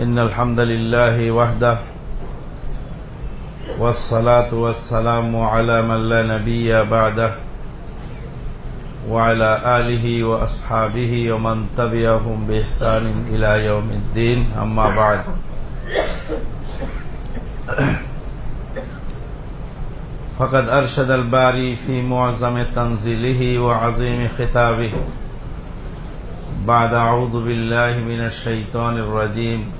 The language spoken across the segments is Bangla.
إن الحمد لله وحده والصلاة والسلام على من لا نبي بعده وعلى آله وأصحابه ومن تبعهم بإحسان إلى يوم الدين أما بعد. فقد أرشد الباري في معظم تنزيله وعظيم خطابه. بعد أعوذ بالله من الشيطان الرجيم.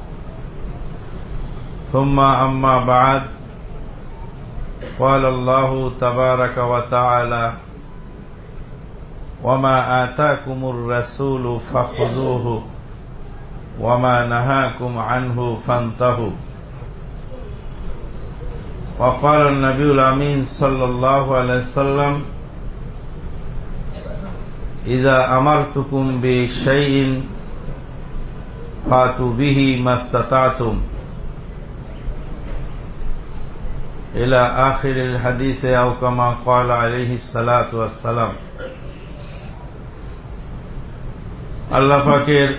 ثم أما بعد قال الله تبارك وتعالى وما آتاكم الرسول فخذوه وما نهاكم عنه فانتهوا. وقال النبي الأمين صلى الله عليه وسلم إذا أمرتكم بشيء فاتوا به ما استطعتم. إلى آخر الحديث أو كما قال عليه الصلاة والسلام আল্লাহ পাকের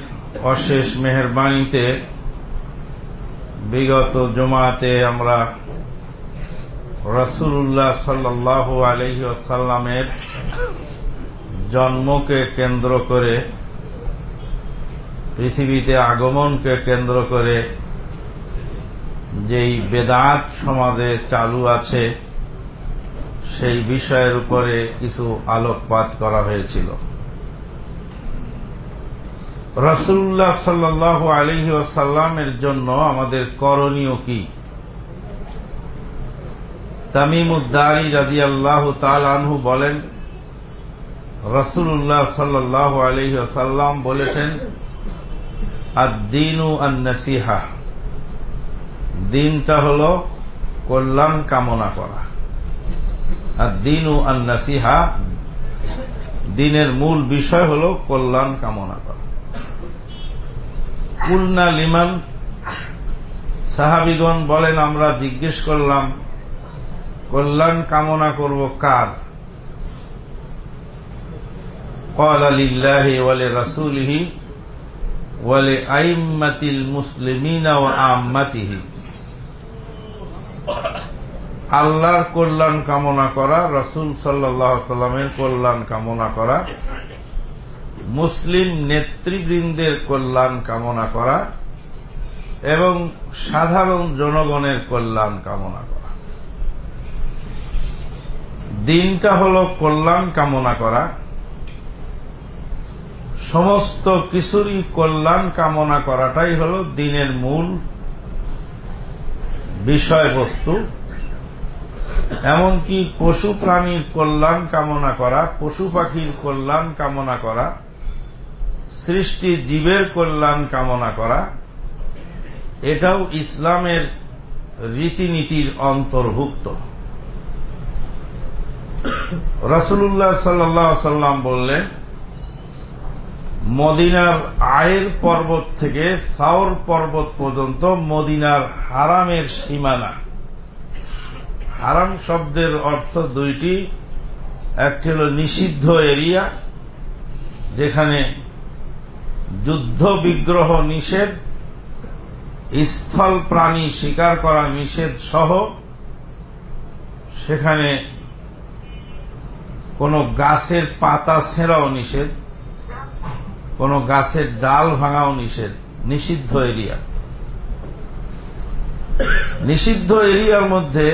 অশেষ মেহরবানিতে বিগত জমাতে আমরা রসুল্লাহ সাল্লাহ আলহি আসাল্লামের জন্মকে কেন্দ্র করে পৃথিবীতে আগমনকে কেন্দ্র করে যেই বেদাত সমাজে চালু আছে, সেই বিষয়ের উপরে কিছু আলোকপাত করা হয়েছিল। রসুল্লাহ সাল্লাহ আলহি ওসাল্লামের জন্য আমাদের করণীয় কি? তামিমুদ্দারি রাজি আল্লাহ তালহু বলেন রসুল্লাহ সাল্লাহ আলহি ওসাল্লাম বলেছেন আদিনু আন্নসিহা। দিনটা হল কল্যাণ কামনা করা আর দিন ও আন্নাসিহা দিনের মূল বিষয় হল কল্যাণ কামনা করা কুলনা লিমান সাহাবিগণ বলেন আমরা জিজ্ঞেস করলাম কল্যাণ কামনা করব কার قال لله ولرسوله ولأئمة المسلمين وعامته আল্লাহর কল্যাণ কামনা করা, রসুল সাল্লামের কল্যাণ কামনা করা, মুসলিম নেতৃবৃন্দের কল্যাণ কামনা করা, এবং সাধারণ জনগণের কল্যাণ কামনা করা। দিনটা হল কল্যাণ কামনা করা। সমস্ত কিছুরই কল্যাণ কামনা করাটাই হল দিনের মূল বিষয়বস্তু। এমনকি পশু প্রাণীর কল্যাণ কামনা করা, পশু পাখির কল্যাণ কামনা করা, সৃষ্টি জীবের কল্যাণ কামনা করা, এটাও ইসলামের রীতিনীতির অন্তর্ভুক্ত। রসুল্লাহ সাল্লাম বললেন, মদিনার আয়ের পর্বত থেকে সাওর পর্বত পর্যন্ত মদিনার হারামের সীমানা। হারাম শব্দের অর্থ দুইটি। একটি হল নিষিদ্ধ এরিয়া, যেখানে যুদ্ধ, বিগ্রহ, নিষেধ, স্থল প্রাণী শিকার করা, নিষেধ সহ সেখানে কোনো গাছের পাতা ছেঁড়াও নিষেধ, কোনো গাছের ডাল ভাঙাও নিষেধ, নিষিদ্ধ এরিয়া। নিষিদ্ধ এরিয়ার মধ্যে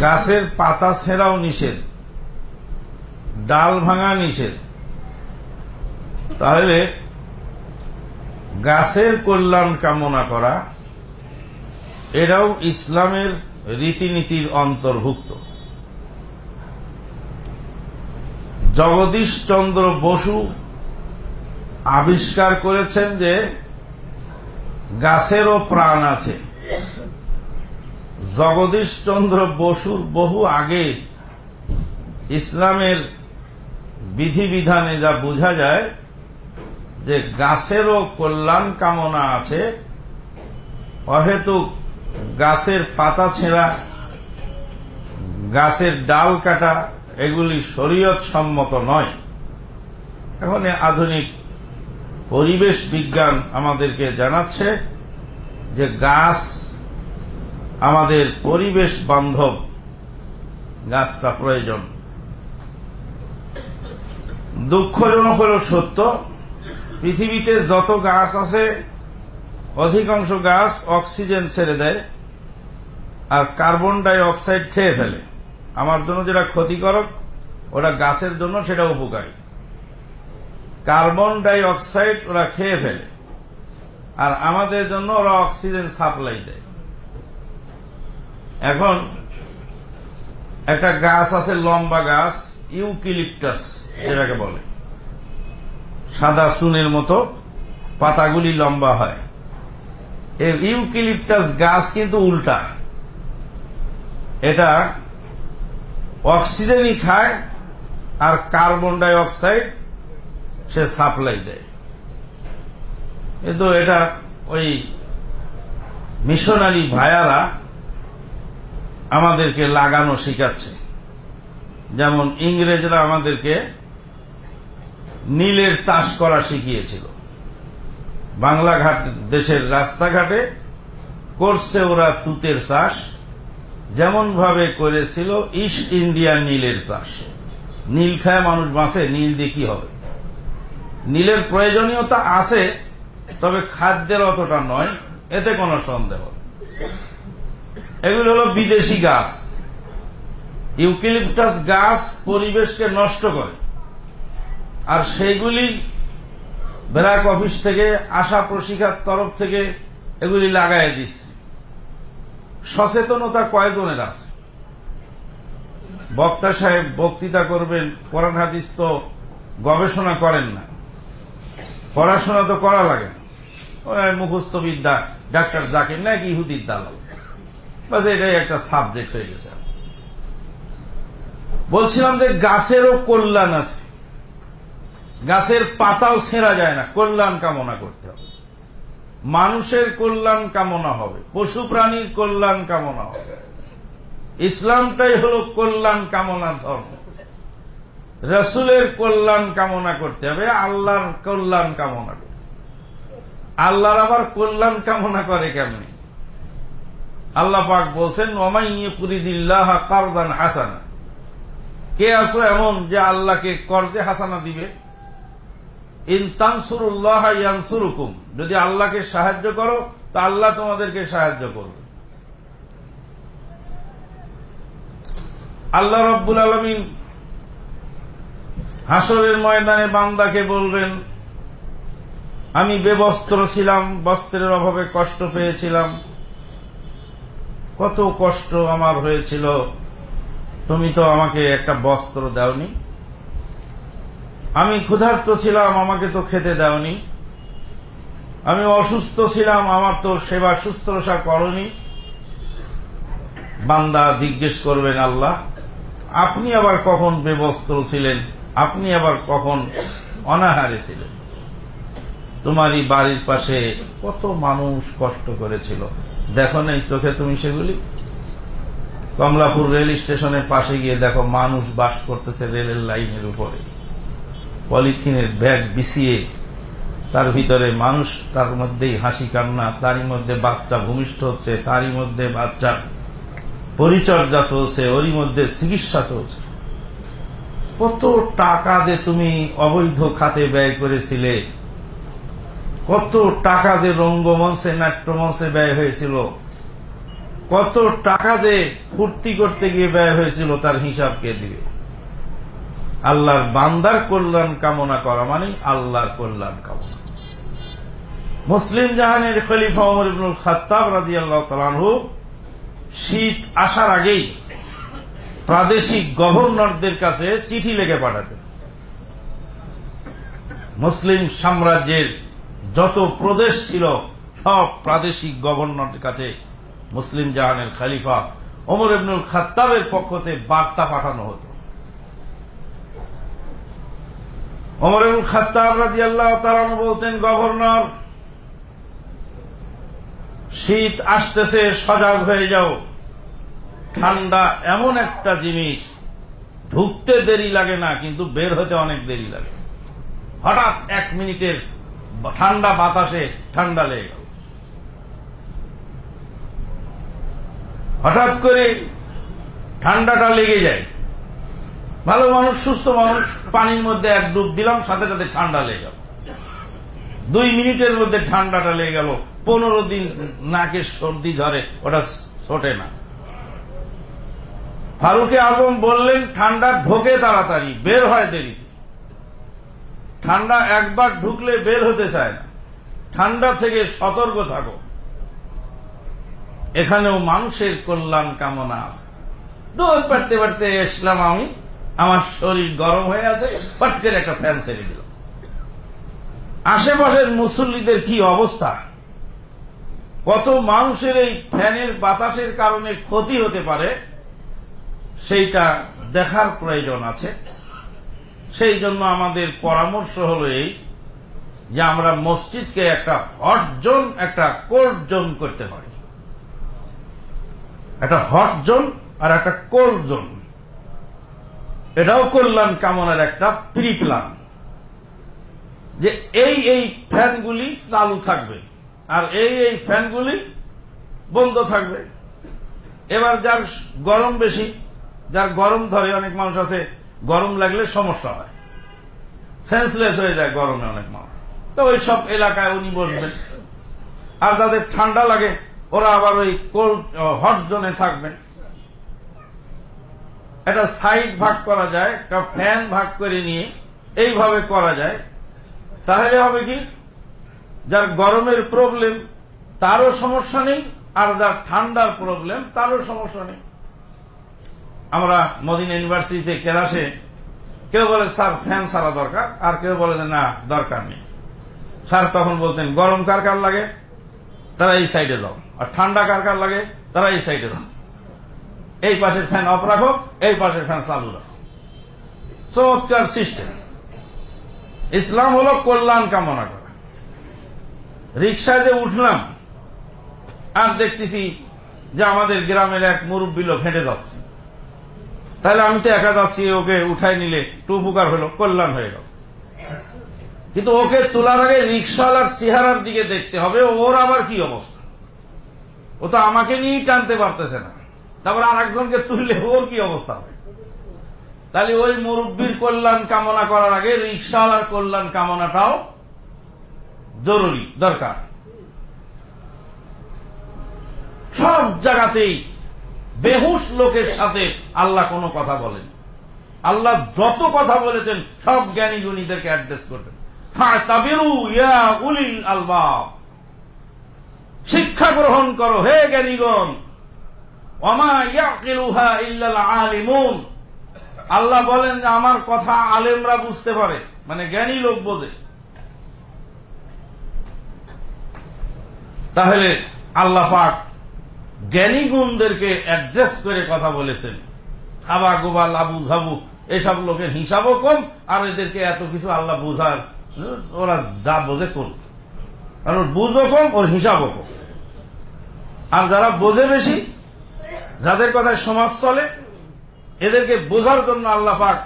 গাছের পাতা ছেঁড়াও নিষেধ। ডাল ভাঙা নিষেধ। তাহলে গাছের কল্যাণ কামনা করা, এটাও ইসলামের রীতিনীতির অন্তর্ভুক্ত। জগদীশ চন্দ্র বসু আবিষ্কার করেছেন যে গাছেরও প্রাণ আছে। জগদীশ চন্দ্র বসুর বহু আগে ইসলামের বিধিবিধানে যা বোঝা যায় যে গাছেরও কল্যাণ কামনা আছে, অহেতুক গাছের পাতা ছেঁড়া, গাছের ডাল কাটা, এগুলি শরীয়ত সম্মত নয়। এখন আধুনিক পরিবেশ বিজ্ঞান আমাদেরকে জানাচ্ছে যে গাছ আমাদের পরিবেশ বান্ধব গাছটা প্রয়োজন। দুঃখজনক হল সত্য, পৃথিবীতে যত গাছ আছে, অধিকাংশ গাছ অক্সিজেন ছেড়ে দেয় আর কার্বন ডাই অক্সাইড খেয়ে ফেলে। আমার জন্য যেটা ক্ষতিকারক, ওটা গাছের জন্য সেটা উপকারী। কার্বন ডাই অক্সাইড ওরা খেয়ে ফেলে, আর আমাদের জন্য ওরা অক্সিজেন সাপ্লাই দেয়। এখন একটা গাছ আছে, লম্বা গাছ, ইউকিলিপটাস এটাকে বলে। সাদা সুনের মতো পাতাগুলি লম্বা হয়। এই ইউকিলিপটাস গাছ কিন্তু উল্টা। এটা অক্সিজেনই খায় আর কার্বন ডাই অক্সাইড সে সাপ্লাই দেয়। কিন্তু এটা ওই মিশনারি ভায়ারা আমাদেরকে লাগানো শিখাচ্ছে। যেমন ইংরেজরা আমাদেরকে নীলের চাষ করা শিখিয়েছিল। বাংলা ঘাট দেশের রাস্তাঘাটে করছে ওরা তুতের চাষ যেমন ভাবে করেছিল ইস্ট ইন্ডিয়া নীলের চাষ। নীল খায়, মানুষ বাঁচে, নীল দিয়ে কি হবে? নীলের প্রয়োজনীয়তা আছে, তবে খাদ্যের অতটা নয়, এতে কোনো সন্দেহ এগুলো হল বিদেশি গাছ। ইউক্যালিপটাস গাছ পরিবেশকে নষ্ট করে। আর সেইগুলি ব্র্যাক অফিস থেকে, আশা প্রশিক্ষার তরফ থেকে এগুলি লাগাই দিচ্ছে। সচেতনতা কয়জনের আছে? বক্তা সাহেব বক্তৃতা করবেন, কোরআন হাদিস তো গবেষণা করেন না। পড়াশোনা তো করা লাগে না। মুখস্থ বিদ্যা ডাক্তার জাকির নাকি ইহুদির দালাল? বাস এটাই একটা সাবজেক্ট হয়ে গেছে। বলছিলাম যে গাছেরও কল্যাণ আছে। গাছের পাতাও ছেঁড়া যায় না। কল্যাণ কামনা করতে হবে। মানুষের কল্যাণ কামনা হবে। পশু প্রাণীর কল্যাণ কামনা হবে। ইসলামটাই হল কল্যাণ কামনা ধর্ম। রসুলের কল্যাণ কামনা করতে হবে, আল্লাহর কল্যাণ কামনা করতে আল্লাহর আবার কল্যাণ কামনা করে কেমনি? আল্লাহ পাক বলছেন কারদান হাসানা। কে আছো এমন যে আল্লাহকে কর্জে হাসানা দিবে? ইনতানসুরুল্লাহ ইয়ানসুরুকুম। যদি আল্লাহকে সাহায্য করো, তা আল্লাহ তোমাদেরকে সাহায্য করবে। আল্লাহ রব্বুল আলমিন হাসরের ময়দানে বান্দাকে বলবেন, আমি বেবস্ত্র ছিলাম, বস্ত্রের অভাবে কষ্ট পেয়েছিলাম। কত কষ্ট আমার হয়েছিল। তুমি তো আমাকে একটা বস্ত্র দাওনি। আমি ক্ষুধার্ত ছিলাম, আমাকে তো খেতে দাওনি। আমি অসুস্থ ছিলাম, আমার তো সেবা শুশ্রূষা করনি। বান্দা জিজ্ঞেস করবেন, আল্লাহ, আপনি আবার কখন বেবস্ত্র ছিলেন? আপনি আবার কখন অনাহারে ছিলেন? তোমারই বাড়ির পাশে কত মানুষ কষ্ট করেছিল। দেখো নেই চোখে তুমি সেগুলি? কমলাপুর রেল স্টেশনের পাশে গিয়ে দেখো মানুষ বাস করতেছে রেলের লাইনের উপরে। পলিথিনের ব্যাগ বিছিয়ে তার ভিতরে মানুষ, তার মধ্যেই হাসি কান্না, তারই মধ্যে বাচ্চা ভূমিষ্ঠ হচ্ছে, তারই মধ্যে বাচ্চার পরিচর্যা চলছে, ওরই মধ্যে চিকিৎসা চলছে। কত টাকা যে তুমি অবৈধ খাতে ব্যয় করেছিলে। কত টাকা যে রঙ্গমঞ্চে নাট্যমঞ্চে ব্যয় হয়েছিল। কত টাকা যে ফুর্তি করতে গিয়ে ব্যয় হয়েছিল তার হিসাব কে দিবে? আল্লাহর বান্দার কল্যাণ কামনা করা মানে আল্লাহর কল্যাণ কামনা। মুসলিম জাহানের খলিফা অমর ইবনুল খাত্তাব রাজি আল্লাহ তালানহু শীত আসার আগেই প্রাদেশিক গভর্নরদের কাছে চিঠি লেগে পাঠাতেন। মুসলিম সাম্রাজ্যের যত প্রদেশ ছিল, সব প্রাদেশিক গভর্নরের কাছে মুসলিম জাহানের খালিফা ওমর ইবনুল খাত্তাবের পক্ষতে বার্তা পাঠানো হতো। ওমর ইবনুল খাত্তাব রাজি আল্লাহ তালানো বলতেন, গভর্নর, শীত আসতেছে, সজাগ হয়ে যাও। ঠান্ডা এমন একটা জিনিস ঢুকতে দেরি লাগে না, কিন্তু বের হতে অনেক দেরি লাগে। হঠাৎ এক মিনিটের ঠান্ডা বাতাসে ঠান্ডা লেগে গেল। হঠাৎ করে ঠান্ডাটা লেগে যায়। ভালো মানুষ, সুস্থ মানুষ, পানির মধ্যে এক ডুব দিলাম, সাথে সাথে ঠান্ডা লেগে গেল। দুই মিনিটের মধ্যে ঠান্ডাটা লেগে গেল। পনেরো দিন নাকে সর্দি ধরে, ওটা ছোটে না। ফারুকে আজম বললেন, ঠান্ডা ঢোকে তাড়াতাড়ি, বের হয় দেরিতে। ঠান্ডা একবার ঢুকলে বের হতে চায় না। ঠান্ডা থেকে সতর্ক থাকো। এখানেও মানুষের কল্যাণ কামনা আছে। দৌড় পারতে পারতে এসলাম আমি। আমার শরীর গরম হয়ে আছে। পটকের একটা ফ্যান ছেড়ে দিল। আশেপাশের মুসল্লিদের কি অবস্থা? কত মানুষের এই ফ্যানের বাতাসের কারণে ক্ষতি হতে পারে, সেইটা দেখার প্রয়োজন আছে। সেই জন্য আমাদের পরামর্শ হল এই যে আমরা মসজিদকে একটা হট জোন, একটা কোল্ড জোন করতে পারি। একটা হট জোন আর একটা কোল্ড জোন। এটাও কল্যাণ কামনার একটা প্রি প্ল্যান যে এই এই ফ্যানগুলি চালু থাকবে আর এই এই ফ্যানগুলি বন্ধ থাকবে। এবার যার গরম বেশি, যার গরম ধরে অনেক মানুষ আছে গরম লাগলে সমস্যা হয়। সেন্সলেস হয়ে যায় গরমে অনেক মানুষ তো ওই সব এলাকায় উনি বসবেন। আর যাদের ঠান্ডা লাগে, ওরা আবার ওই কোল্ড হট জোনে থাকবেন। একটা সাইড ভাগ করা যায়, একটা ফ্যান ভাগ করে নিয়ে এইভাবে করা যায়। তাহলে হবে কি? যার গরমের প্রবলেম, তারও সমস্যা নেই, আর যার ঠান্ডার প্রবলেম, তারও সমস্যা নেই। আমরা মদিনা ইউনিভার্সিটিতে ক্লাসে কেউ বলে, স্যার, ফ্যান সারা দরকার? আর কেউ বলে যে, না, দরকার নেই। স্যার তখন বলতেন, গরম কার কার লাগে? তারা এই সাইডে যাও আর ঠান্ডা কার কার লাগে? তারা এই সাইডে যাও এই পাশের ফ্যান অফ রাখো, এই পাশের ফ্যান চালু রাখো। চমৎকার সিস্টেম। ইসলাম হল কল্যাণ কামনা করা। রিক্সায় যে উঠলাম, আর দেখতেছি যে আমাদের গ্রামের এক মুরব্বী লোক হেঁটে যাচ্ছে। তাহলে আমি তো একা যাচ্ছি ওকে উঠাই নিলে টু উপকার হলো, কল্যাণ হয়ে গেল। কিন্তু ওকে তোলার আগে রিক্সাওয়ালার চেহারার দিকে দেখতে হবে, ওর আবার কি অবস্থা? ও তো আমাকে নিয়েই টানতে পারতেছে না। তারপর আর একজনকে তুললে ওর কি অবস্থা হবে? তাহলে ওই মুরব্বীর কল্যাণ কামনা করার আগে রিক্সাওয়ালার কল্যাণ কামনাটাও জরুরি, দরকার। সব জায়গাতেই বেহুশ লোকের সাথে আল্লাহ কোনো কথা বলেন। আল্লাহ যত কথা বলেছেন, সব জ্ঞানী গুণীদেরকে অ্যাড্রেস করতেন। শিক্ষা গ্রহণ করো, হে জ্ঞানীগণ। আল্লাহ বলেন যে, আমার কথা আলেমরা বুঝতে পারে মানে জ্ঞানী লোক বোঝে। তাহলে আল্লাহ পাক জ্ঞানী গুণদেরকে অ্যাড্রেস করে কথা বলেছেন। হাবা গোবাল, আবু ঝাবু, এসব লোকের হিসাবও কম, আর এদেরকে এত কিছু আল্লাহ বুঝার, ওরা যা বোঝে করুক কারণ ওর বুঝও কম, ওর হিসাবও কম। আর যারা বোঝে বেশি, যাদের কথায় সমাজ চলে, এদেরকে বোঝার জন্য আল্লাহ পাক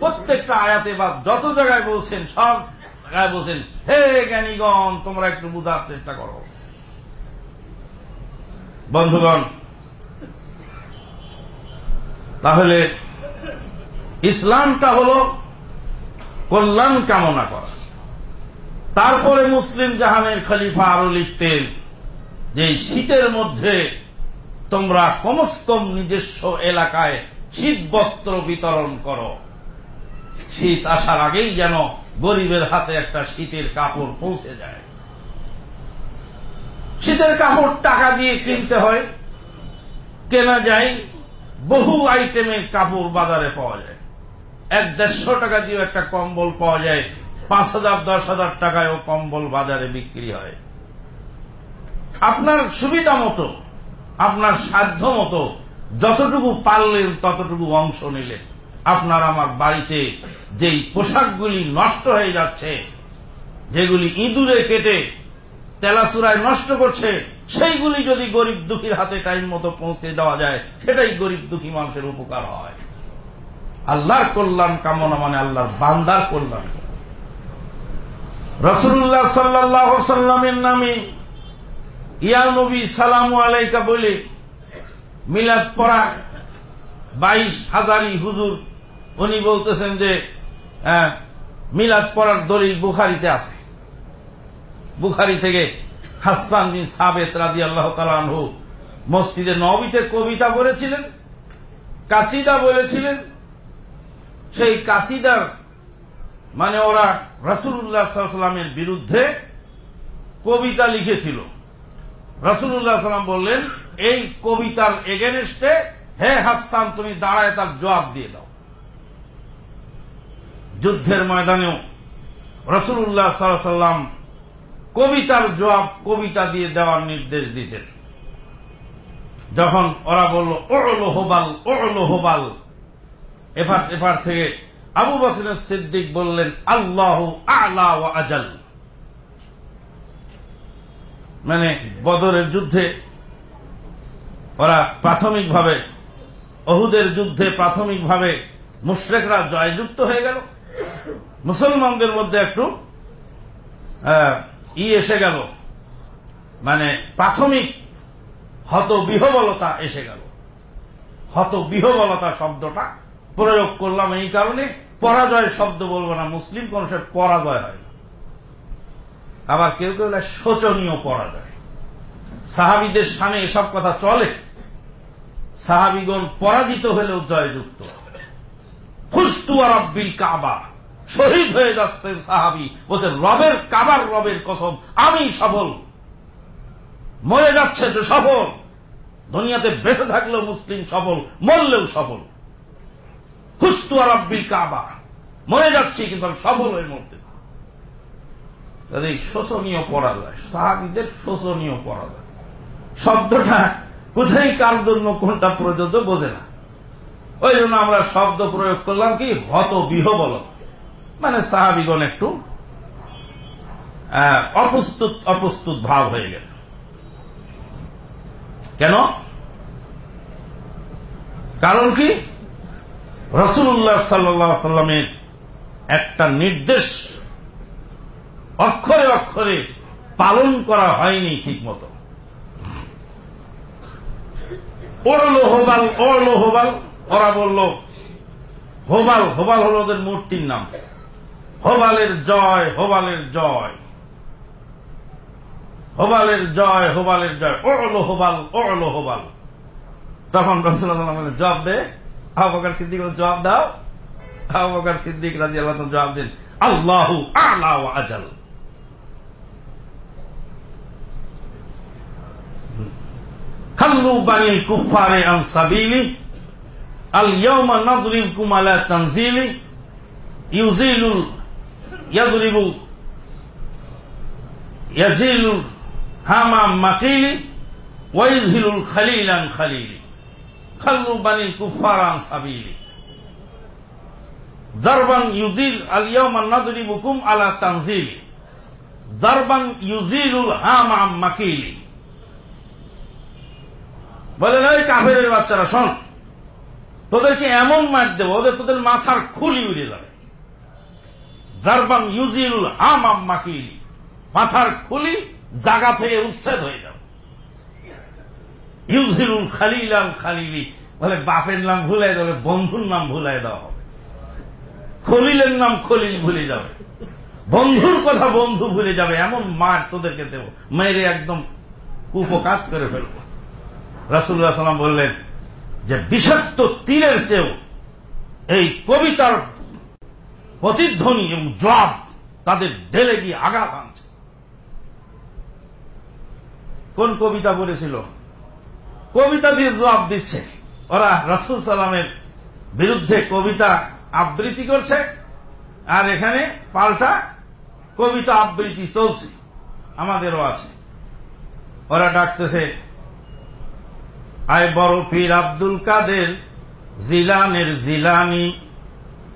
প্রত্যেকটা আয়াতে বা যত জায়গায় বলছেন, সব জায়গায় বলছেন, হে জ্ঞানীগণ, তোমরা একটু বোঝার চেষ্টা করো। বন্ধুগণ, তাহলে ইসলামটা হল কল্যাণ কামনা করা। তারপরে মুসলিম জাহানের খলিফা আরও লিখতেন যে, শীতের মধ্যে তোমরা কমস কম নিজস্ব এলাকায় শীত বস্ত্র বিতরণ করো। শীত আসার আগেই যেন গরিবের হাতে একটা শীতের কাপড় পৌঁছে যায়। শীতের কাপড় টাকা দিয়ে কিনতে হয়। কেনা যায়। বহু আইটেমের কাপড় বাজারে পাওয়া যায়। এক দেড়শো টাকা দিয়ে একটা কম্বল পাওয়া যায়। পাঁচ হাজার, দশ হাজার টাকায়ও কম্বল বাজারে বিক্রি হয়। আপনার সুবিধা মতো, আপনার সাধ্য মতো, যতটুকু পারলেন ততটুকু অংশ নিলেন। আপনার আমার বাড়িতে যেই পোশাকগুলি নষ্ট হয়ে যাচ্ছে, যেগুলি ইঁদুরে কেটে তেলাচুরায় নষ্ট করছে, সেইগুলি যদি গরিব দুঃখীর হাতে টাইম মতো পৌঁছে দেওয়া যায়, সেটাই গরিব দুঃখী মানুষের উপকার হয়। আল্লাহর কল্যাণ কামনা মানে আল্লাহর বান্দার কল্যাণ। রসুল্লাহ সাল্লাহ সাল্লামের নামে, ইয়া নবী সালামু আলাইকা বলে মিলাদ পড়া বাইশ হাজারি হুজুর, উনি বলতেছেন যে মিলাদ পড়ার দলিল বুখারিতে আছে। বুখারি থেকে হাসান বিন সাবেত রাজি আল্লাহ তালু মসজিদে নবীতে কবিতা বলেছিলেন, কাসিদা বলেছিলেন। সেই কাসিদার মানে ওরা রসুল্লাহ সাল্লামের বিরুদ্ধে কবিতা লিখেছিল। রসুল্লাহ সাল্লাম বললেন, এই কবিতার এগেনস্টে হে হাসান, তুমি দাঁড়ায় তার জবাব দিয়ে দাও। যুদ্ধের ময়দানেও রসুল্লাহ সাল্লাম কবিতার জবাব কবিতা দিয়ে দেওয়ার নির্দেশ দিতেন। যখন ওরা বলল ওড়লো হোবাল ওড়লো হোবাল। এবার এবার থেকে আবু বকর সিদ্দিক বললেন, আল্লাহ আলা ও আজাল। মানে বদরের যুদ্ধে ওরা প্রাথমিকভাবে অহুদের যুদ্ধে প্রাথমিকভাবে মুশ্রেকরা জয়যুক্ত হয়ে গেল। মুসলমানদের মধ্যে একটু ই এসে গেল। মানে প্রাথমিক হত বিহবলতা এসে গেল। হত বিহবলতা শব্দটা প্রয়োগ করলাম এই কারণে। পরাজয় শব্দ বলব না, মুসলিম কোন পরাজয় হয় না। আবার কেউ কেউ শোচনীয় পরাজয়। সাহাবিদের সামনে এসব কথা চলে। সাহাবিগণ পরাজিত হলেও জয়যুক্ত। ফুস্তু আরব্বিল কাবা। শহীদ হয়ে যাচ্ছেন সাহাবি। বলছে রবের কাবার রবের কসম, আমি সফল। মরে যাচ্ছে তো সফল। দুনিয়াতে বেঁচে থাকলেও মুসলিম সফল, মরলেও সফল। হুস্তু আরব্বিল কাবা। মরে যাচ্ছি, কিন্তু আমি সফল হয়ে মরতেছে। শোষণীয় পরাজয়, সাহাবিদের শোষণীয় পরাজয়। শব্দটা কোথায়, কার জন্য, কোনটা প্রযোজ্য বোঝে না। ওই জন্য আমরা শব্দ প্রয়োগ করলাম কি? হত বিহবল মানে সাহাবিগণ একটু অপ্রস্তুত অপ্রস্তুত ভাব হয়ে গেল। কেন? কারণ কি? রসুল্লাহ সাল্লা সাল্লামের একটা নির্দেশ অক্ষরে অক্ষরে পালন করা হয়নি ঠিক মতো ওড়লো হোবাল ওড়লো হোবাল, ওরা বলল, হোবাল হোবাল হল ওদের মূর্তির নাম। হোবালের জয় হোবালের জয়। হোবালের জয় হোবালের জয়। ওড়লো হোবাল ওড়লো হোবাল। তখন রসুল্লাহ জবাব দে। আবকার সিদ্দিক জবাব দাও। আবকার সিদ্দিক রাজি আল্লাহ জবাব দিন আল্লাহ আল্লাহ আজাল। খাল্লু বানিল কুফারে আন সাবিলি, আল ইয়াউমা নাদরিবকুম আলা তানজিলি, ইউজিলুল ইয়াদরিবু ইয়াজিলুল হামা মাকিলি ওয়াইজহিলুল খালিলান খালিলি। খাল্লু বানিল কুফার আন সাবিলি। দারবান ইউজিল আল ইয়াউমা নাদরিবুকুম আলা তানজিলি। দারবান ইউজিলুল হামা মাকিলি। বলেন ওই কাফের বাচ্চারা, শোন, তোদেরকে এমন মার দেব, ওদের তোদের মাথার খুলি উড়ে যাবে। জারবান ইউজিলুল আম আম মাথার খুলি জাগা থেকে উচ্ছেদ হয়ে যাবে। ইউজিলুল খালিল আল খালিলি। বলে বাপের নাম ভুলাই দেবে, বন্ধুর নাম ভুলাই দেওয়া হবে। খলিলের নাম খলিল ভুলে যাবে। বন্ধুর কথা বন্ধু ভুলে যাবে, এমন মার তোদেরকে দেব। মেরে একদম উপকাত করে ফেলব। রাসুল্লাহ সাল্লাম বললেন যে, বিষাক্ত তীরের চেয়েও এই কবিতার প্রতিধ্বনি এবং জবাব তাদের দেলে গিয়ে আঘাত আনছে। কোন কবিতা বলেছিল? কবিতা দিয়ে জবাব দিচ্ছে। ওরা রাসুল সালামের বিরুদ্ধে কবিতা আবৃত্তি করছে আর এখানে পাল্টা কবিতা আবৃত্তি চলছে। আমাদেরও আছে। ওরা ডাকতেছে, আয় বড় পীর আব্দুল কাদের জিলানের জিলানি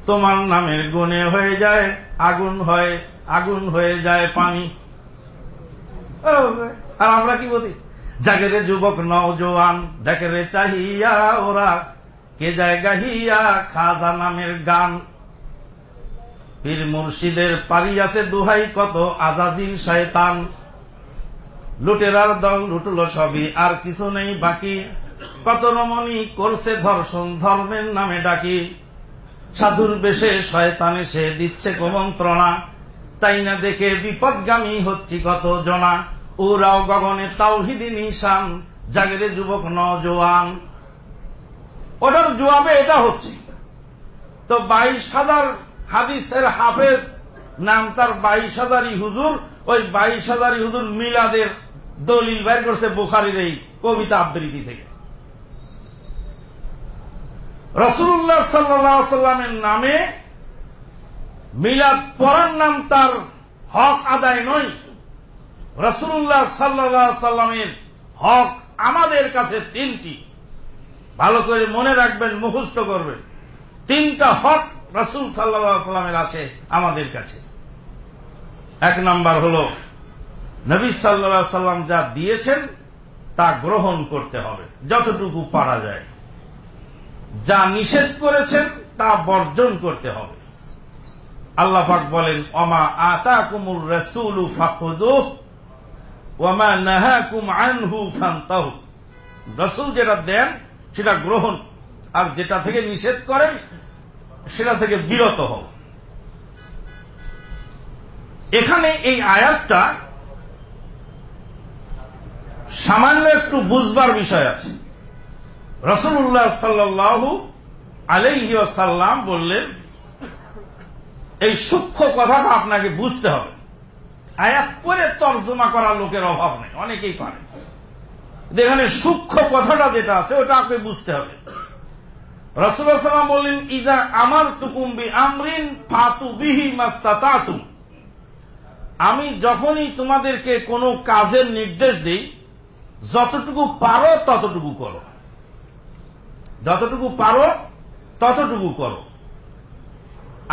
তোমার নামের গুণে হয়ে যায়, আগুন হয়, আগুন হয়ে যায় পানি। আর আমরা কি বলি? জাগে রে যুবক নওজোয়ান, দেখে রে চাহিয়া ওরা, কে যায় গাহিয়া খাজা নামের গান। পীর মুর্শিদের পারি আছে দুহাই, কত আজাজিল শয়তান। লুটেরার দল লুটলো সবই, আর কিছু নেই বাকি। কত রমণী করছে ধর্ষণ, ধর্মের নামে ডাকি। সাধুর বেশে শয়তানে সে দিচ্ছে কুমন্ত্রণা। তাই না দেখে বিপদগামী হচ্ছি কত জনা। ওরাও গগনে তাওহিদি নিশান, জাগরে যুবক নজওয়ান। ওটার জবাবে এটা হচ্ছে। তো বাইশ হাজার হাদিসের হাফেজ, নাম তার বাইশ হাজারই হুজুর। ওই বাইশ হাজারই হুজুর মিলাদের দলিল বের করছে বুখারির এই কবিতা আবৃত্তি থেকে। রসুল্লাহ সাল্লাহ সাল্লামের নামে মিলাদ পড়ার নাম তার হক আদায় নয়। রসুল্লাহ সাল্লাহ সাল্লামের হক আমাদের কাছে তিনটি। ভালো করে মনে রাখবেন, মুখস্থ করবেন। তিনটা হক রসুল সাল্লাহ সাল্লামের আছে আমাদের কাছে। এক নাম্বার হল, নবী সাল্লা সাল্লাম যা দিয়েছেন তা গ্রহণ করতে হবে, যতটুকু পারা যায়। যা নিষেধ করেছেন, তা বর্জন করতে হবে। আল্লাহাক বলেন অমা আতা কুমুর রসুল ওমা রসুল যেটা দেন, সেটা গ্রহণ, আর যেটা থেকে নিষেধ করেন, সেটা থেকে বিরত হও। এখানে এই আয়াতটা সামান্য একটু বুঝবার বিষয় আছে। রসুল্লাহ সাল্লাহু আলাইসাল্লাম বললেন, এই সূক্ষ্ম কথাটা আপনাকে বুঝতে হবে। আয়াত করে তর্জমা করার লোকের অভাব নেই, অনেকেই পারে। এখানে সূক্ষ্ম কথাটা যেটা আছে, ওটা আপনি বুঝতে হবে। রসুল্লাহাম বললেন, ইজা আমার তুকুম্বি আমরিন ফাতু বিহি মাস্তাতুম আমি যখনই তোমাদেরকে কোনো কাজের নির্দেশ দিই, যতটুকু পারো ততটুকু করো। যতটুকু পারো, ততটুকু করো।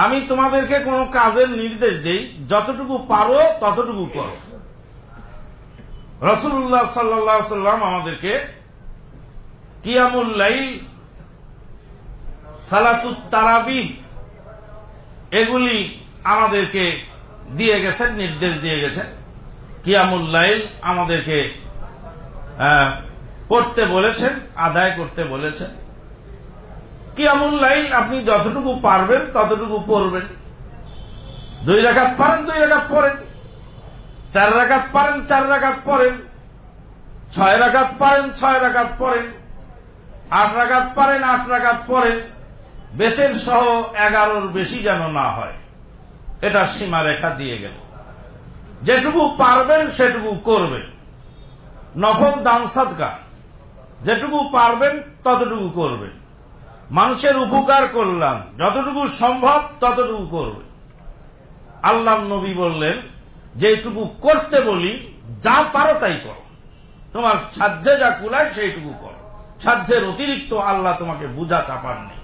আমি তোমাদেরকে কোনো কাজের নির্দেশ দিই, যতটুকু পারো, ততটুকু করো। রসুল্লাহ সাল্লাম আমাদেরকে কিয়ামুল্লাই সালাতুত তারাবি এগুলি আমাদেরকে দিয়ে গেছেন, নির্দেশ দিয়ে গেছেন। কিয়ামুল্লাইল আমাদেরকে পড়তে বলেছেন, আদায় করতে বলেছেন। কিয়ামুল্লাইল আপনি যতটুকু পারবেন, ততটুকু পড়বেন। দুই রাখাত পারেন, দুই রাখাত পড়েন। চার রাখাত পারেন, চার রাখাত পড়েন। ছয় রাখাত পারেন, ছয় রাখাত পড়েন। আট রাখাত পারেন, আট রাখাত পড়েন। বেতের সহ এগারোর বেশি যেন না হয়। এটা সীমা রেখা দিয়ে গেল। যেটুকু পারবেন, সেটুকু করবেন। নফল দান সাদকা। যেটুকু পারবেন, ততটুকু করবেন। মানুষের উপকার করলাম। যতটুকু সম্ভব ততটুকু করবে। আল্লাহ নবী বললেন, যেটুকু করতে বলি, যা পারো তাই করো। তোমার সাধ্যে যা কুলায়, সেইটুকু করো। সাধ্যের অতিরিক্ত আল্লাহ তোমাকে বুঝা চাপার নেই।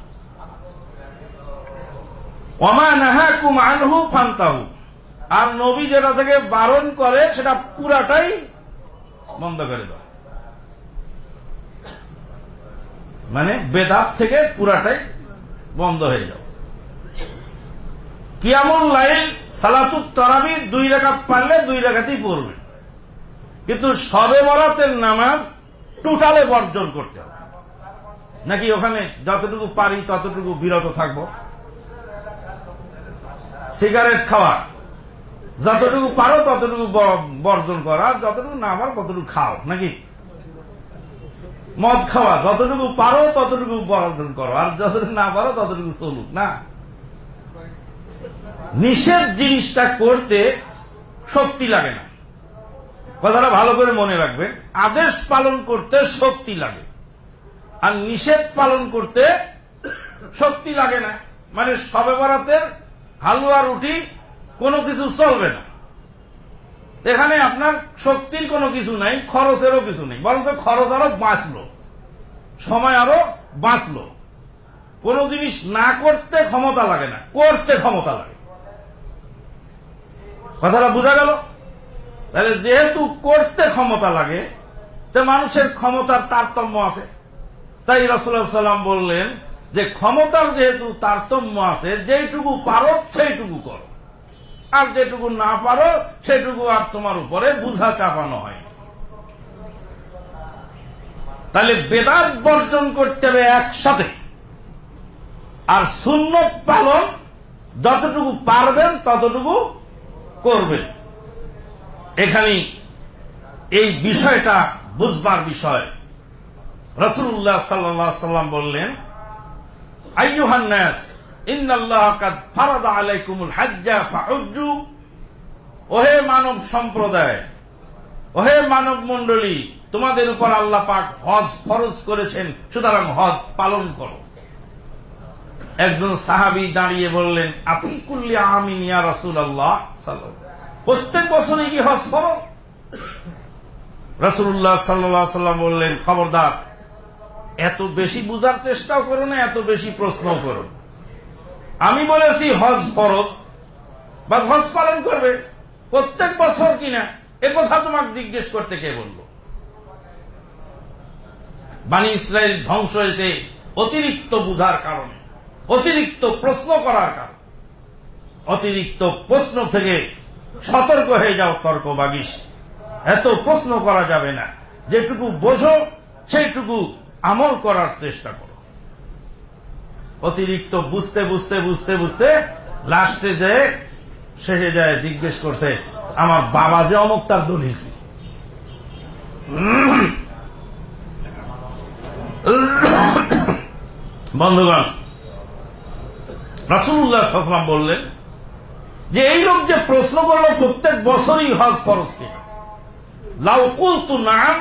অমা নাহাকুম আনহু ফান্তাহু। আর নবী যেটা থেকে বারণ করে, সেটা পুরাটাই বন্ধ করে দেয় মানে বেদাত থেকে পুরাটাই বন্ধ হয়ে যাও কিয়ামুল লাইল সালাতুত তরাবি দুই রেখাত পারলে দুই রেখাতেই পড়বে। কিন্তু সবে বরাতের নামাজ টোটালে বর্জন করতে হবে। নাকি ওখানে যতটুকু পারি ততটুকু বিরত থাকব? সিগারেট খাওয়া, যতটুকু পারো ততটুকু বর্জন করা যতটুকু না পারো ততটুকু খাও, নাকি? মদ খাওয়া, যতটুকু পারো ততটুকু বর্জন করো। আর যতটুকু না পারো ততটুকু চলুক, না? নিষেধ জিনিসটা করতে শক্তি লাগে না। কথাটা ভালো করে মনে রাখবেন। আদেশ পালন করতে শক্তি লাগে। আর নিষেধ পালন করতে শক্তি লাগে না। মানে সবে বরাতের হালুয়া রুটি কোনো কিছু চলবে না। এখানে আপনার শক্তির কোনো কিছু নাই, খরচেরও কিছু নেই, বরঞ্চ খরচ আরও বাঁচলো, সময় আরও বাঁচলো। কোন জিনিস না করতে ক্ষমতা লাগে না, করতে ক্ষমতা লাগে। কথাটা বোঝা গেল? তাহলে যেহেতু করতে ক্ষমতা লাগে, তো মানুষের ক্ষমতার তারতম্য আছে। তাই রসুল্লাহ সাল্লাম বললেন যে ক্ষমতার যেহেতু তারতম্য আছে যেটুকু পারো সেইটুকু করো। আর যেটুকু না পারো, সেটুকু আর তোমার উপরে বুঝা চাপানো হয়। তাহলে বেদাত বর্জন করতে হবে একসাথে। আর শূন্য পালন, যতটুকু পারবেন, ততটুকু করবেন। এখানে এই বিষয়টা বুঝবার বিষয়। রসুল্লাহ সাল্লাহ সাল্লাম বললেন আইয়ুহান্নাস ওহে মানব সম্প্রদায়, ওহে মানব মণ্ডলী, তোমাদের উপর আল্লাহ পাক হজ ফরজ করেছেন, সুতরাং হজ পালন করো। একজন সাহাবি দাঁড়িয়ে বললেন আপনি কুল্লি আমিন রসুল আল্লাহ প্রত্যেক বছরই কি হজ ফরজ রসুল্লাহ সাল্লাহ সাল্লাম বললেন, খবরদার, এত বেশি বুঝার চেষ্টাও করো না, এত বেশি প্রশ্নও করো আমি বলেছি হজ ফরজ বা হজ পালন করবে। প্রত্যেক বছর কিনা এ কথা তোমাকে জিজ্ঞেস করতে কে বলল বাণী ইসরায়েল ধ্বংস হয়েছে অতিরিক্ত বুঝার কারণে, অতিরিক্ত প্রশ্ন করার কারণে। অতিরিক্ত প্রশ্ন থেকে সতর্ক হয়ে যাও, তর্ক বাগিস এত প্রশ্ন করা যাবে না। যেটুকু বোঝো, সেইটুকু আমল করার চেষ্টা করো। অতিরিক্ত বুঝতে বুঝতে বুঝতে বুঝতে লাস্টে যে শেষে যায়, জিজ্ঞেস করছে, আমার বাবা যে অমুক, তার দলিল কি? বন্ধুগণ রাসুল্লাহ সাসলাম বললেন যে, এই লোক যে প্রশ্ন করল, প্রত্যেক বছরই হজ ফরজ কিনা? লাউকুল তু নাম,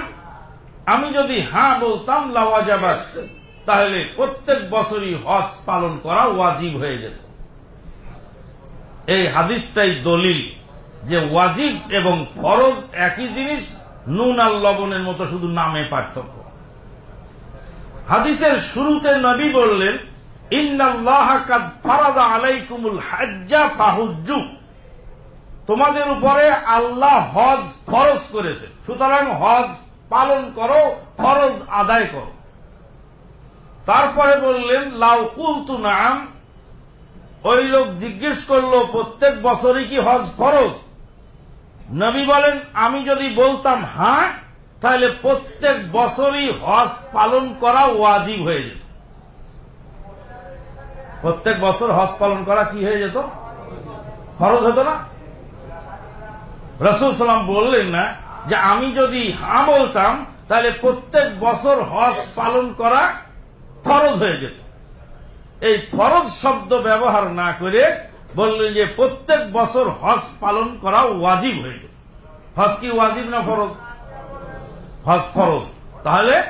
আমি যদি হ্যাঁ বলতাম লাওয়াজাবাদ তাহলে প্রত্যেক বছরই হজ পালন করা ওয়াজিব হয়ে যেত। এই হাদিসটাই দলিল যে ওয়াজিব এবং ফরজ একই জিনিস, নুন আর লবণের মতো শুধু নামে পার্থক্য। হাদিসের শুরুতে নবী বললেন তোমাদের উপরে আল্লাহ হজ ফরজ করেছে। সুতরাং হজ পালন করো, ফরজ আদায় করো। তারপরে বললেন লাউকুল তু নাম ওই লোক জিজ্ঞেস করল, প্রত্যেক বছরই কি হজ ফরজ? নবী বলেন, আমি যদি বলতাম হ্যাঁ তাহলে প্রত্যেক বছরই হজ পালন করা ওয়াজিব হয়ে যেত। প্রত্যেক বছর হজ পালন করা কি হয়ে যেত? ফরজ হতো না? রসুল সালাম বললেন না যে, আমি যদি হ্যাঁ বলতাম, তাহলে প্রত্যেক বছর হজ পালন করা ফরজ হয়ে যেত। এই ফরজ শব্দ ব্যবহার না করে বললেন যে প্রত্যেক বছর হজ পালন করা ওয়াজিব হয়ে যেত। হজ কি ওয়াজিব না ফরজ? হজ ফরজ। তাহলে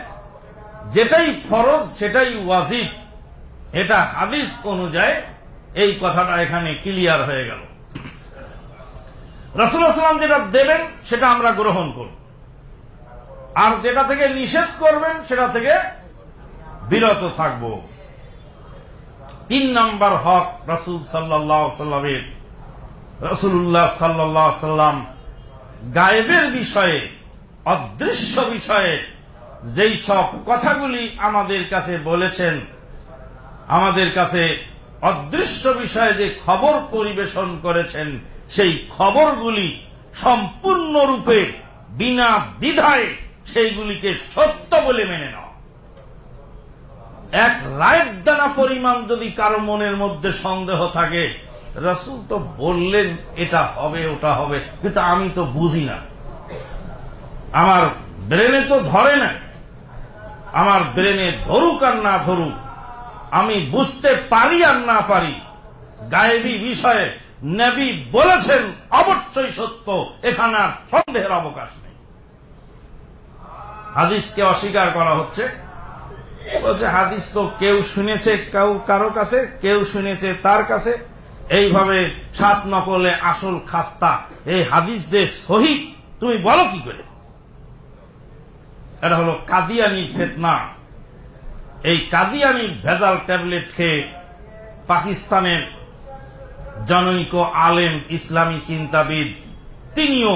যেটাই ফরজ, সেটাই ওয়াজিব। এটা হাদিস অনুযায়ী এই কথাটা এখানে ক্লিয়ার হয়ে গেল। রসুলাম যেটা দেবেন, সেটা আমরা গ্রহণ করব। আর যেটা থেকে নিষেধ করবেন, সেটা থেকে বিরত থাকব। তিন নম্বর হক রসুল সাল্লাহ সাল্লামের। রসুল্লাহ সাল্লাহ সাল্লাম গায়েবের বিষয়ে, অদৃশ্য বিষয়ে যেই সব কথাগুলি আমাদের কাছে বলেছেন, আমাদের কাছে অদৃশ্য বিষয়ে যে খবর পরিবেশন করেছেন, সেই খবরগুলি সম্পূর্ণরূপে বিনা দ্বিধায় সেইগুলিকে সত্য বলে মেনে নাও। এক রায়ের দানা পরিমাণ যদি কারও মনের মধ্যে সন্দেহ থাকে, রসুল তো বললেন, এটা হবে, ওটা হবে। কিন্তু আমি তো বুঝি না। আমার ব্রেনে তো ধরে না। আমার ব্রেনে ধরুক আর না ধরুক, আমি বুঝতে পারি আর না পারি, গায়েবী বিষয়ে নবী বলেছেন, অবশ্যই সত্য, এখানে আর সন্দেহের অবকাশ নেই। হাদিসকে অস্বীকার করা হচ্ছে বলছে, হাদিস তো কেউ শুনেছে কেউ কারও কাছে, কেউ শুনেছে তার কাছে। এইভাবে সাত নকলে আসল খাস্তা। এই হাদিস যে সহি, তুমি বলো কি করে? এটা হলো কাদিয়ানি ফেতনা। এই কাদিয়ানি ভেজাল ট্যাবলেট খেয়ে পাকিস্তানের জনৈক আলেম ইসলামী চিন্তাবিদ, তিনিও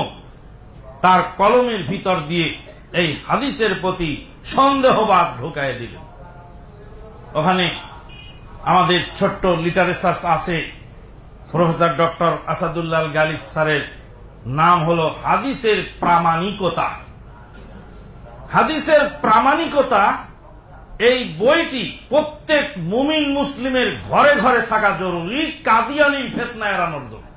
তার কলমের ভিতর দিয়ে এই হাদিসের প্রতি সন্দেহবাদ ঢুকায় দিলেন ওখানে আমাদের ছোট্ট লিটারেচার আছে। প্রফেসর ডক্টর আসাদুল্লাহ গালিফ স্যারের নাম হল হাদিসের প্রামাণিকতা। হাদিসের প্রামাণিকতা এই বইটি প্রত্যেক মুমিন মুসলিমের ঘরে ঘরে থাকা জরুরি, কাদিয়ানির ফেতনা এড়ানোর জন্য।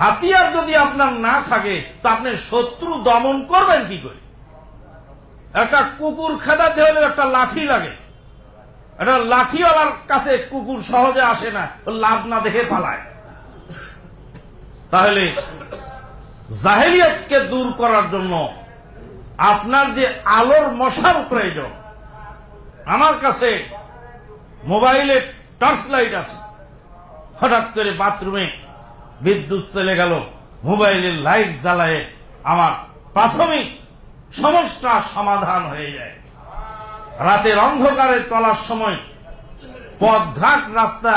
হাতিয়ার যদি আপনার না থাকে, তা আপনি শত্রু দমন করবেন কি করে? একটা কুকুর খেদাতে হলে একটা লাঠি লাগে। একটা লাঠিওয়ালার কাছে কুকুর সহজে আসে না লাভ না দেখে পালায়। তাহলে জাহেলিয়াতকে দূর করার জন্য আপনার যে আলোর মশার প্রয়োজন, আমার কাছে মোবাইলে টর্চ লাইট আছে। হঠাৎ করে বাথরুমে বিদ্যুৎ চলে গেল, মোবাইলের লাইট জ্বালায় আমার প্রাথমিক সমস্যা সমাধান হয়ে যায়। রাতের অন্ধকারে চলার সময় পথঘাট রাস্তা,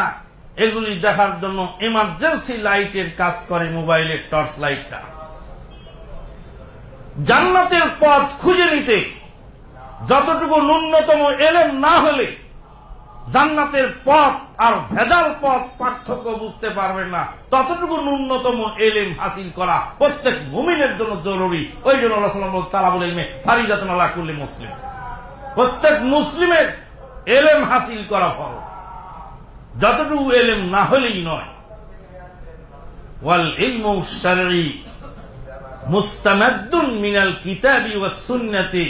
এগুলি দেখার জন্য এমার্জেন্সি লাইটের কাজ করে মোবাইলের টর্চ লাইটটা জান্নাতের পথ খুঁজে নিতে যতটুকু ন্যূনতম এলেম না হলে জান্নাতের পথ আর ভেজাল পথ পার্থক্য বুঝতে পারবেন না। ততটুকু ন্যূনতম এলেম হাসিল করা প্রত্যেক মুমিনের জন্য জরুরি। ওই জন্য রসলাম তালাবুল ইলমে ফারিদাতন আল্লাহ করলে মুসলিম। প্রত্যেক মুসলিমের এলেম হাসিল করা ফল যতটুকু এলেম না হলেই নয়। ওয়াল ইলমু শারঈ মুস্তামাদ্দুন মিনাল কিতাবি ওয়াস সুন্নতি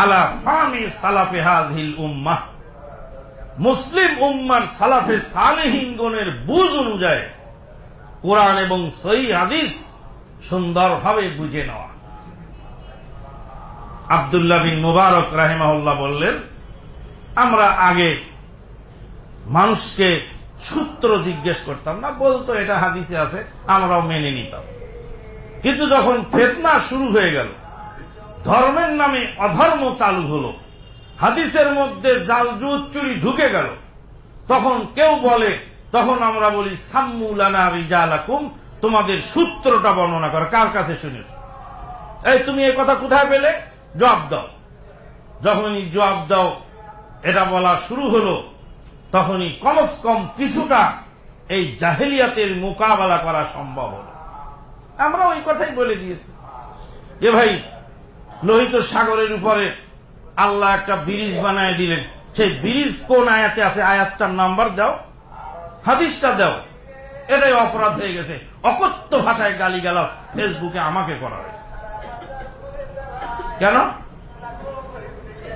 আলা ফামি সালাফে হাযিল উম্মাহ। মুসলিম উম্মার সালাফে সালেহিনগণের বুঝ অনুযায়ী কোরআন এবং সই হাদিস সুন্দরভাবে বুঝে নেওয়া। আবদুল্লাহ বিন মুবারক রাহেমাহুল্লাহ বললেন, আমরা আগে মানুষকে সূত্র জিজ্ঞেস করতাম, না বলতো এটা হাদিসে আছে, আমরাও মেনে নিতাম। কিন্তু যখন ফেতনা শুরু হয়ে গেল, ধর্মের নামে অধর্ম চালু হলো হাদিসের মধ্যে জাল জুত চুরি ঢুকে গেল। তখন কেউ বলে, তখন আমরা বলি সাম্মুলানা রিজালাকুম, তোমাদের সূত্রটা বর্ণনা করো, কার কাছে শুনেছ? এই তুমি এই কথা কোথায় পেলে? জবাব দাও। যখনই জবাব দাও, এটা বলা শুরু হলো, তখনই কমস কম কিছুটা এই জাহেলিয়াতের মোকাবেলা করা সম্ভব হল। আমরা ওই কথাই বলে দিয়েছি। এ ভাই, লোহিত সাগরের উপরে আল্লাহ একটা ব্রিজ বানায় দিলেন। সেই ব্রিজ কোন আয়াতে আছে? আয়াতটার নাম্বার দাও। হাদিসটা দাও। এটাই অপরাধ হয়ে গেছে। অকথ্য ভাষায় গালি গালাস ফেসবুকে আমাকে করা হয়েছে। কেন?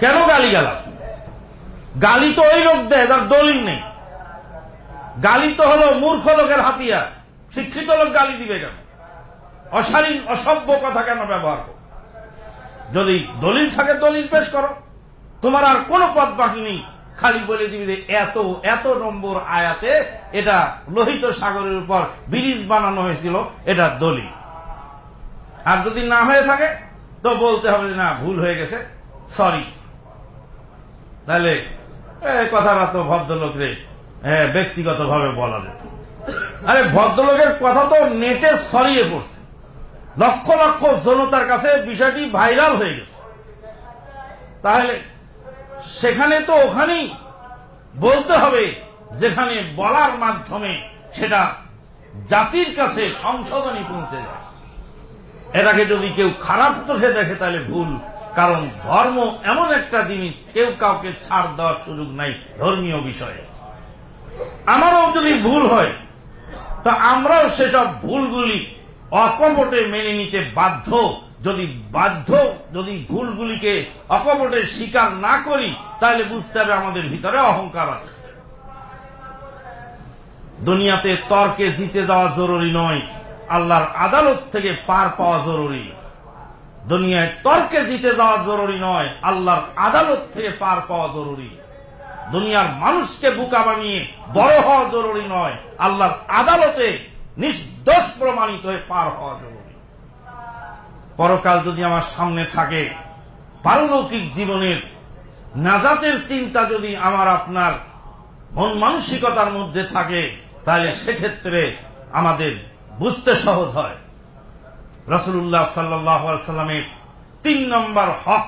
কেন গালি গালাস গালি তো ওই লোক দেয় তার দলিল নেই। গালি তো হলো মূর্খ লোকের হাতিয়ার। শিক্ষিত লোক গালি দিবে কেন? অশালীন, অসভ্য কথা কেন ব্যবহার করো যদি দলিল থাকে, দলিল পেশ করো। তোমার আর কোন পথ বাকি নেই। খালি বলে দিবি যে এত এত নম্বর আয়াতে এটা লোহিত সাগরের উপর ব্রিজ বানানো হয়েছিল, এটা দলিল। আর যদি না হয়ে থাকে, তো বলতে হবে না, ভুল হয়ে গেছে সরি তাহলে কথাটা তো ভদ্রলোক রে ব্যক্তিগত ভাবে বলা যেত। আরে, ভদ্রলোকের কথা তো নেটে সরিয়ে পড়ছে। লক্ষ লক্ষ জনতার কাছে বিষয়টি ভাইরাল হয়ে গেছে। তাহলে সেখানে তো ওখানেই বলতে হবে, যেখানে বলার মাধ্যমে সেটা জাতির কাছে সংশোধনী পৌঁছে যায়। এটাকে যদি কেউ খারাপ চোখে দেখে, তাহলে ভুল। কারণ ধর্ম এমন একটা জিনিস, কেউ কাউকে ছাড় দেওয়ার সুযোগ নাই ধর্মীয় বিষয়ে। আমারও যদি ভুল হয়, তা আমরাও সেসব ভুলগুলি অকপটে মেনে নিতে বাধ্য, যদি বাধ্য, যদি ভুলগুলিকে অকপটের স্বীকার না করি, তাহলে বুঝতে হবে আমাদের ভিতরে অহংকার আছে। দুনিয়াতে তর্কে জিতে যাওয়া জরুরি নয়, আল্লাহর আদালত থেকে পার পাওয়া জরুরি। দুনিয়ায় তর্কে জিতে যাওয়া জরুরি নয়, আল্লাহর আদালত থেকে পার পাওয়া জরুরি। দুনিয়ার মানুষকে বুকা বানিয়ে বড় হওয়া জরুরি নয়, আল্লাহর আদালতে নির্দোষ প্রমাণিত হয়ে পার হওয়া জরুরি। পরকাল যদি আমার সামনে থাকে, পারলৌকিক জীবনের নাজাতের চিন্তা যদি আমার আপনার মন মানসিকতার মধ্যে থাকে, তাহলে সেক্ষেত্রে আমাদের বুঝতে সহজ হয়। রসুল্লাহ সাল্লামের তিন নম্বর হক,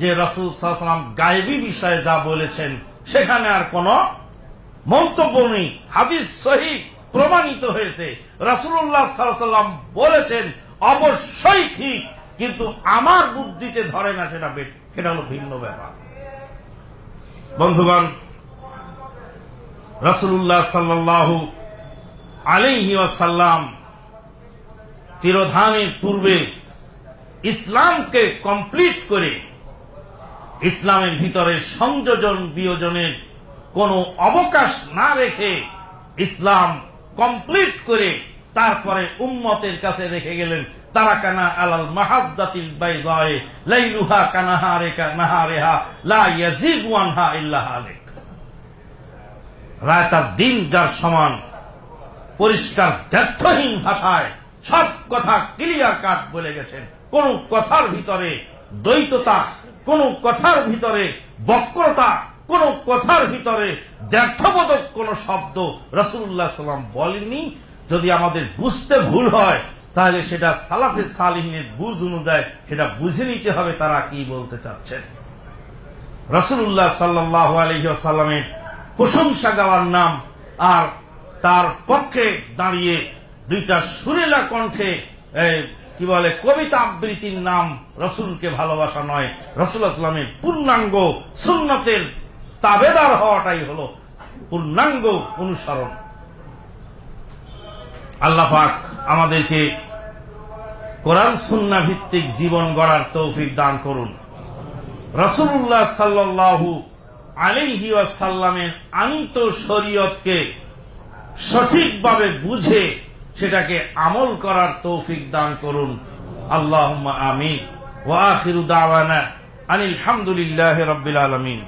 যে রসুল সাল্লাম গায়েবী বিষয়ে যা বলেছেন, সেখানে আর কোন মন্তব্য নেই। হাদিস সহি। প্রমাণিত হয়েছে। রসুল্লাহ সাল্লাম বলেছেন, অবশ্যই ঠিক, কিন্তু আমার বুদ্ধিতে ধরে না সেটা সেটা হলো ভিন্ন ব্যাপার। বন্ধুগণ রসুল্লাহ সাল্লাহু আলিহি ওয়াসাল্লাম তিরোধানের পূর্বে ইসলামকে কমপ্লিট করে ইসলামের ভিতরে সংযোজন বিয়োজনের কোনো অবকাশ না রেখে ইসলাম কমপ্লিট করে তারপরে উম্মতের কাছে রেখে গেলেন তারা কানা আলাল মাহাদ্দাতিল বাইদায়ে, লাইলুহা কানাহারেকা নাহারেহা, লা ইয়াজিগু আনহা ইল্লা হালিক। রায় তার দিন যার সমান, পরিষ্কার দ্ব্যর্থহীন ভাষায় সব কথা ক্লিয়ার কাট বলে গেছেন। কোন কথার ভিতরে দ্বৈততা, কোন কথার ভিতরে বক্রতা কোন কথার ভিতরে দ্ব্যর্থবোধক কোন শব্দ রসুল্লাহ সাল্লাম বলেননি। যদি আমাদের বুঝতে ভুল হয়, তাহলে সেটা সালাফে সালিহিনের বুঝ অনুযায়ী সেটা বুঝে নিতে হবে, তারা কি বলতে চাচ্ছেন রসুল্লাহ সাল্লাহ আলহিসাল্লামের প্রশংসা গাওয়ার নাম আর তার পক্ষে দাঁড়িয়ে দুইটা সুরেলা কণ্ঠে কি বলে, কবিতা আবৃত্তির নাম রসুলকে ভালোবাসা নয়। রসুল আসলামের পূর্ণাঙ্গ সুন্নতের তাবেদার হওয়াটাই হল পূর্ণাঙ্গ অনুসরণ। আল্লাপাক আমাদেরকে কোরআন সুন্না ভিত্তিক জীবন গড়ার তৌফিক দান করুন। রসুল্লাহ সাল্লাহু আলিহি সাল্লামের আনিত শরীয়তকে সঠিকভাবে বুঝে সেটাকে আমল করার তৌফিক দান করুন। আল্লাহ আমিন। ওয়াখিরু আনিল হামদুলিল্লাহ রবিল আলমিন।